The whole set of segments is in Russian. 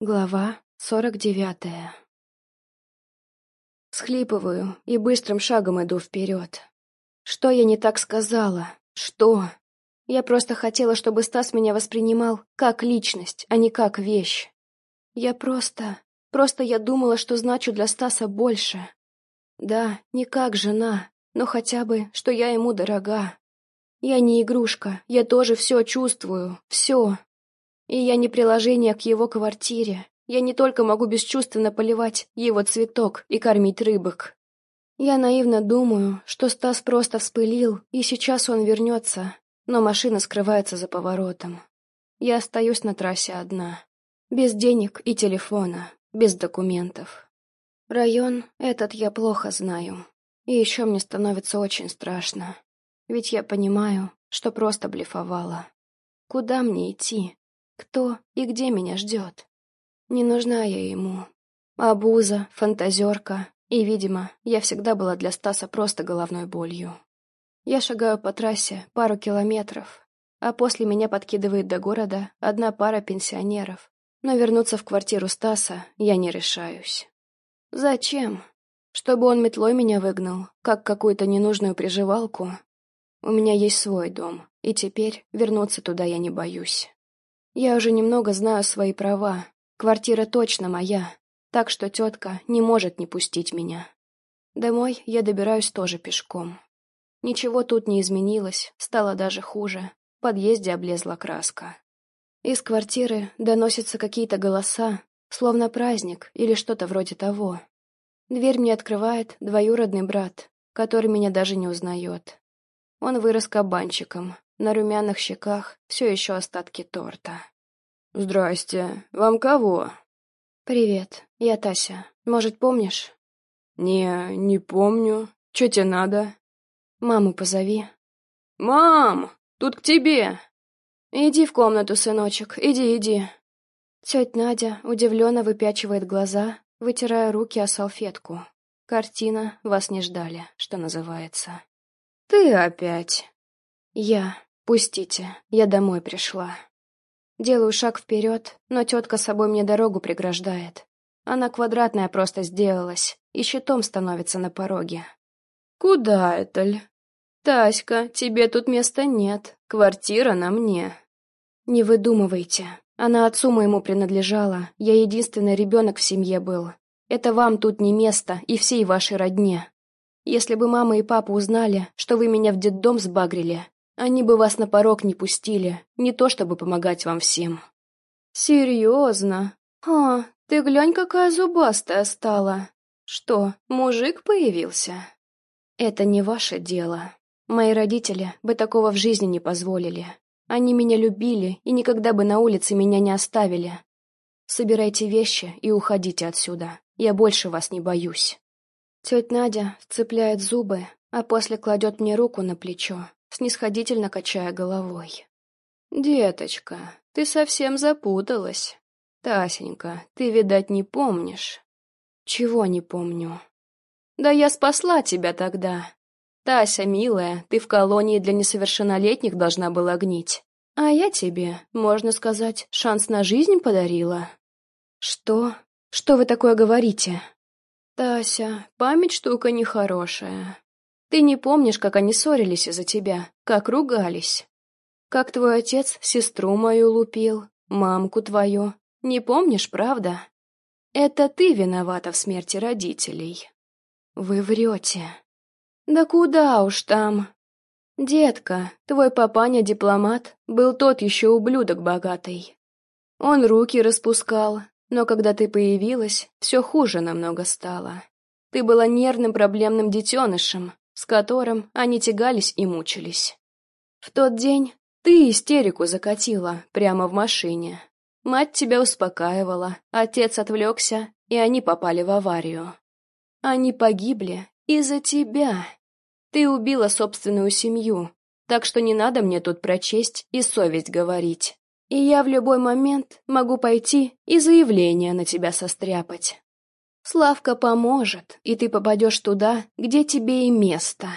Глава сорок девятая Схлипываю и быстрым шагом иду вперед. Что я не так сказала? Что? Я просто хотела, чтобы Стас меня воспринимал как личность, а не как вещь. Я просто... Просто я думала, что значу для Стаса больше. Да, не как жена, но хотя бы, что я ему дорога. Я не игрушка, я тоже все чувствую, все. И я не приложение к его квартире. Я не только могу бесчувственно поливать его цветок и кормить рыбок. Я наивно думаю, что Стас просто вспылил, и сейчас он вернется, но машина скрывается за поворотом. Я остаюсь на трассе одна. Без денег и телефона, без документов. Район этот я плохо знаю. И еще мне становится очень страшно. Ведь я понимаю, что просто блефовала. Куда мне идти? Кто и где меня ждет? Не нужна я ему. Абуза, фантазерка, и, видимо, я всегда была для Стаса просто головной болью. Я шагаю по трассе пару километров, а после меня подкидывает до города одна пара пенсионеров. Но вернуться в квартиру Стаса я не решаюсь. Зачем? Чтобы он метлой меня выгнал, как какую-то ненужную приживалку? У меня есть свой дом, и теперь вернуться туда я не боюсь. Я уже немного знаю свои права. Квартира точно моя, так что тетка не может не пустить меня. Домой я добираюсь тоже пешком. Ничего тут не изменилось, стало даже хуже. В подъезде облезла краска. Из квартиры доносятся какие-то голоса, словно праздник или что-то вроде того. Дверь мне открывает двоюродный брат, который меня даже не узнает. Он вырос кабанчиком, на румяных щеках все еще остатки торта. «Здрасте. Вам кого?» «Привет. Я Тася. Может, помнишь?» «Не, не помню. Че тебе надо?» «Маму позови». «Мам! Тут к тебе!» «Иди в комнату, сыночек. Иди, иди». Тетя Надя удивленно выпячивает глаза, вытирая руки о салфетку. Картина «Вас не ждали», что называется. «Ты опять?» «Я. Пустите. Я домой пришла». Делаю шаг вперед, но тетка собой мне дорогу преграждает. Она квадратная просто сделалась, и щитом становится на пороге. «Куда это ль?» «Таська, тебе тут места нет. Квартира на мне». «Не выдумывайте. Она отцу моему принадлежала. Я единственный ребенок в семье был. Это вам тут не место и всей вашей родне. Если бы мама и папа узнали, что вы меня в детдом сбагрили, они бы вас на порог не пустили, не то чтобы помогать вам всем». «Серьезно? А, ты глянь, какая зубастая стала. Что, мужик появился?» «Это не ваше дело. Мои родители бы такого в жизни не позволили. Они меня любили и никогда бы на улице меня не оставили. Собирайте вещи и уходите отсюда. Я больше вас не боюсь». Тетя Надя вцепляет зубы, а после кладет мне руку на плечо, снисходительно качая головой. «Деточка, ты совсем запуталась. Тасенька, ты, видать, не помнишь». «Чего не помню?» «Да я спасла тебя тогда. Тася, милая, ты в колонии для несовершеннолетних должна была гнить. А я тебе, можно сказать, шанс на жизнь подарила». «Что? Что вы такое говорите?» «Тася, память штука нехорошая. Ты не помнишь, как они ссорились из-за тебя, как ругались? Как твой отец сестру мою лупил, мамку твою. Не помнишь, правда? Это ты виновата в смерти родителей. Вы врете. Да куда уж там. Детка, твой папаня-дипломат был тот еще ублюдок богатый. Он руки распускал, но когда ты появилась, все хуже намного стало. Ты была нервным проблемным детенышем, с которым они тягались и мучились. В тот день ты истерику закатила прямо в машине. Мать тебя успокаивала, отец отвлекся, и они попали в аварию. Они погибли из-за тебя. Ты убила собственную семью, так что не надо мне тут прочесть и совесть говорить. И я в любой момент могу пойти и заявление на тебя состряпать. Славка поможет, и ты попадешь туда, где тебе и место.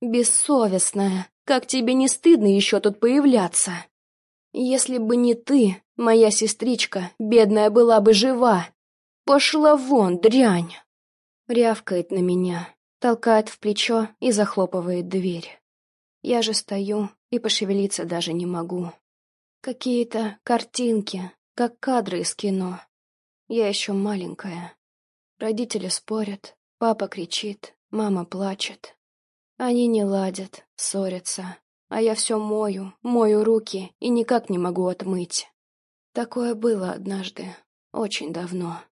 Бессовестная, как тебе не стыдно еще тут появляться? Если бы не ты, моя сестричка, бедная была бы жива. Пошла вон, дрянь!» Рявкает на меня, толкает в плечо и захлопывает дверь. Я же стою и пошевелиться даже не могу. Какие-то картинки, как кадры из кино. Я еще маленькая. Родители спорят, папа кричит, мама плачет. Они не ладят, ссорятся, а я все мою, мою руки и никак не могу отмыть. Такое было однажды, очень давно.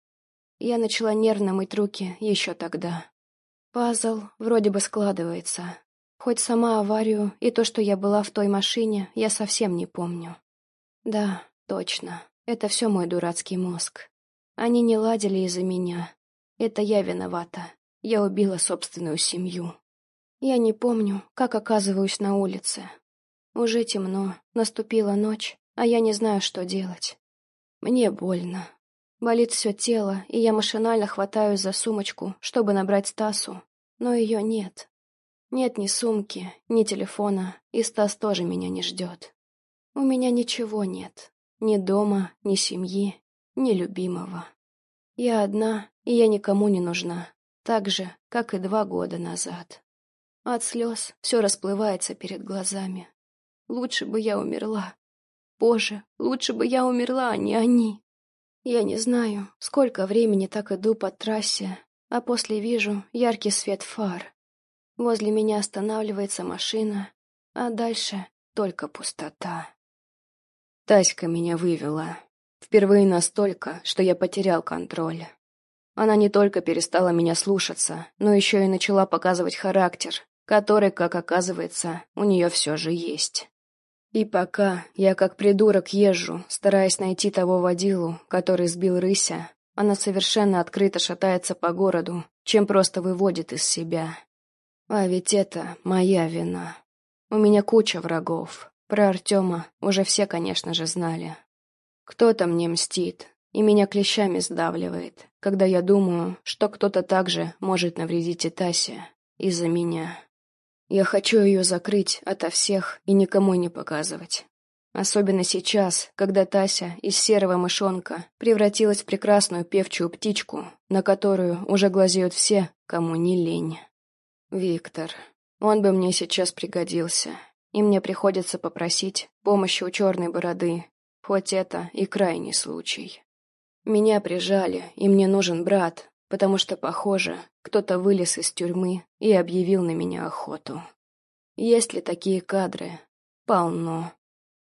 Я начала нервно мыть руки еще тогда. Пазл вроде бы складывается. Хоть сама аварию и то, что я была в той машине, я совсем не помню. Да, точно, это все мой дурацкий мозг. Они не ладили из-за меня. Это я виновата. Я убила собственную семью. Я не помню, как оказываюсь на улице. Уже темно, наступила ночь, а я не знаю, что делать. Мне больно. Болит все тело, и я машинально хватаюсь за сумочку, чтобы набрать Стасу, но ее нет. Нет ни сумки, ни телефона, и Стас тоже меня не ждет. У меня ничего нет. Ни дома, ни семьи, ни любимого. Я одна, и я никому не нужна, так же, как и два года назад. От слез все расплывается перед глазами. Лучше бы я умерла. Боже, лучше бы я умерла, а не они. Я не знаю, сколько времени так иду по трассе, а после вижу яркий свет фар. Возле меня останавливается машина, а дальше только пустота. Таська меня вывела. Впервые настолько, что я потерял контроль. Она не только перестала меня слушаться, но еще и начала показывать характер, который, как оказывается, у нее все же есть. И пока я как придурок езжу, стараясь найти того водилу, который сбил рыся, она совершенно открыто шатается по городу, чем просто выводит из себя. А ведь это моя вина. У меня куча врагов. Про Артема уже все, конечно же, знали. Кто-то мне мстит, и меня клещами сдавливает, когда я думаю, что кто-то также может навредить и Тасе из-за меня. Я хочу ее закрыть ото всех и никому не показывать. Особенно сейчас, когда Тася из серого мышонка превратилась в прекрасную певчую птичку, на которую уже глазеют все, кому не лень. Виктор. Он бы мне сейчас пригодился, и мне приходится попросить помощи у черной бороды, хоть это и крайний случай. Меня прижали, и мне нужен брат, потому что, похоже, кто-то вылез из тюрьмы и объявил на меня охоту. Есть ли такие кадры? Полно.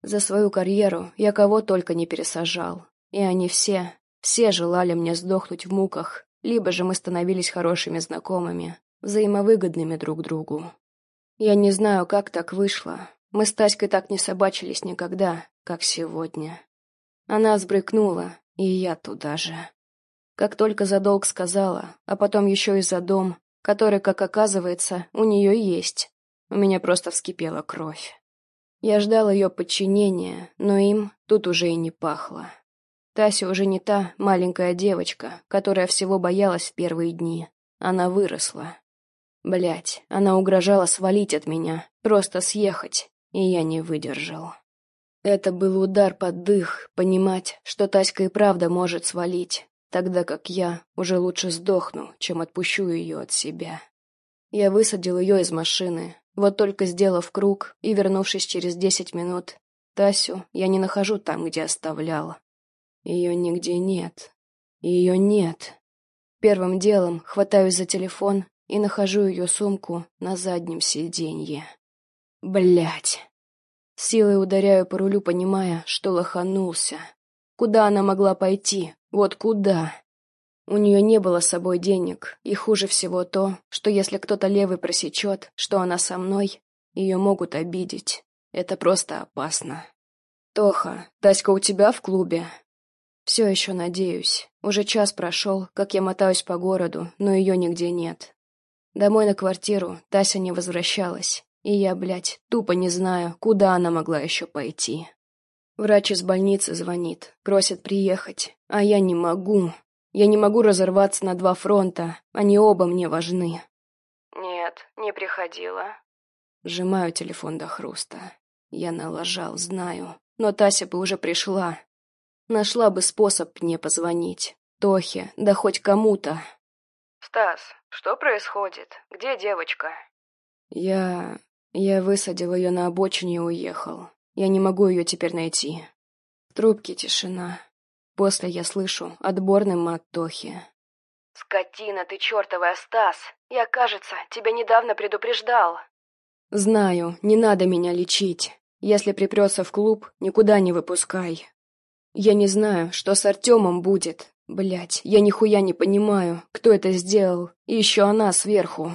За свою карьеру я кого только не пересажал, и они все, все желали мне сдохнуть в муках, либо же мы становились хорошими знакомыми, взаимовыгодными друг другу. Я не знаю, как так вышло. Мы с Таськой так не собачились никогда, как сегодня. Она взбрыкнула, и я туда же. Как только за долг сказала, а потом еще и за дом, который, как оказывается, у нее есть. У меня просто вскипела кровь. Я ждал ее подчинения, но им тут уже и не пахло. Тася уже не та маленькая девочка, которая всего боялась в первые дни. Она выросла. Блять, она угрожала свалить от меня, просто съехать, и я не выдержал. Это был удар под дых, понимать, что Таська и правда может свалить, тогда как я уже лучше сдохну, чем отпущу ее от себя. Я высадил ее из машины, вот только сделав круг и вернувшись через десять минут, Тасю я не нахожу там, где оставлял. Ее нигде нет. Ее нет. Первым делом хватаюсь за телефон и нахожу ее сумку на заднем сиденье. Блять. Силой ударяю по рулю, понимая, что лоханулся. Куда она могла пойти? Вот куда? У нее не было с собой денег, и хуже всего то, что если кто-то левый просечет, что она со мной, ее могут обидеть. Это просто опасно. «Тоха, Таська у тебя в клубе?» «Все еще надеюсь. Уже час прошел, как я мотаюсь по городу, но ее нигде нет. Домой на квартиру Тася не возвращалась, и я, блядь, тупо не знаю, куда она могла еще пойти. Врач из больницы звонит, просит приехать, а я не могу. Я не могу разорваться на два фронта, они оба мне важны. Нет, не приходила. Сжимаю телефон до хруста. Я налажал, знаю, но Тася бы уже пришла. Нашла бы способ мне позвонить. Тохе, да хоть кому-то. Стас, что происходит? Где девочка? Я... я высадил ее на обочине и уехал. Я не могу ее теперь найти. В трубке тишина. После я слышу отборный мат Тохи. Скотина ты чертовая, Стас! Я, кажется, тебя недавно предупреждал. Знаю, не надо меня лечить. Если припрется в клуб, никуда не выпускай. Я не знаю, что с Артемом будет. Блять, я нихуя не понимаю, кто это сделал. И еще она сверху.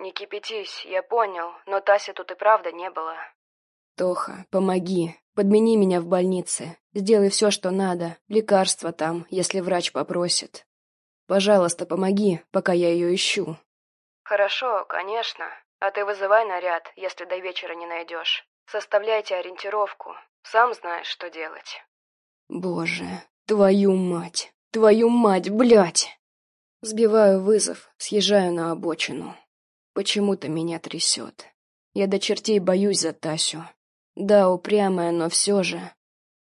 Не кипятись, я понял, но Таси тут и правда не было. Тоха, помоги. Подмени меня в больнице. Сделай все, что надо. Лекарства там, если врач попросит. Пожалуйста, помоги, пока я ее ищу. Хорошо, конечно. А ты вызывай наряд, если до вечера не найдешь. Составляйте ориентировку. Сам знаешь, что делать. Боже, твою мать, твою мать, блядь! Сбиваю вызов, съезжаю на обочину. Почему-то меня трясет. Я до чертей боюсь за Тасю. Да, упрямая, но все же.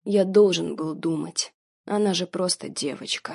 Я должен был думать. Она же просто девочка.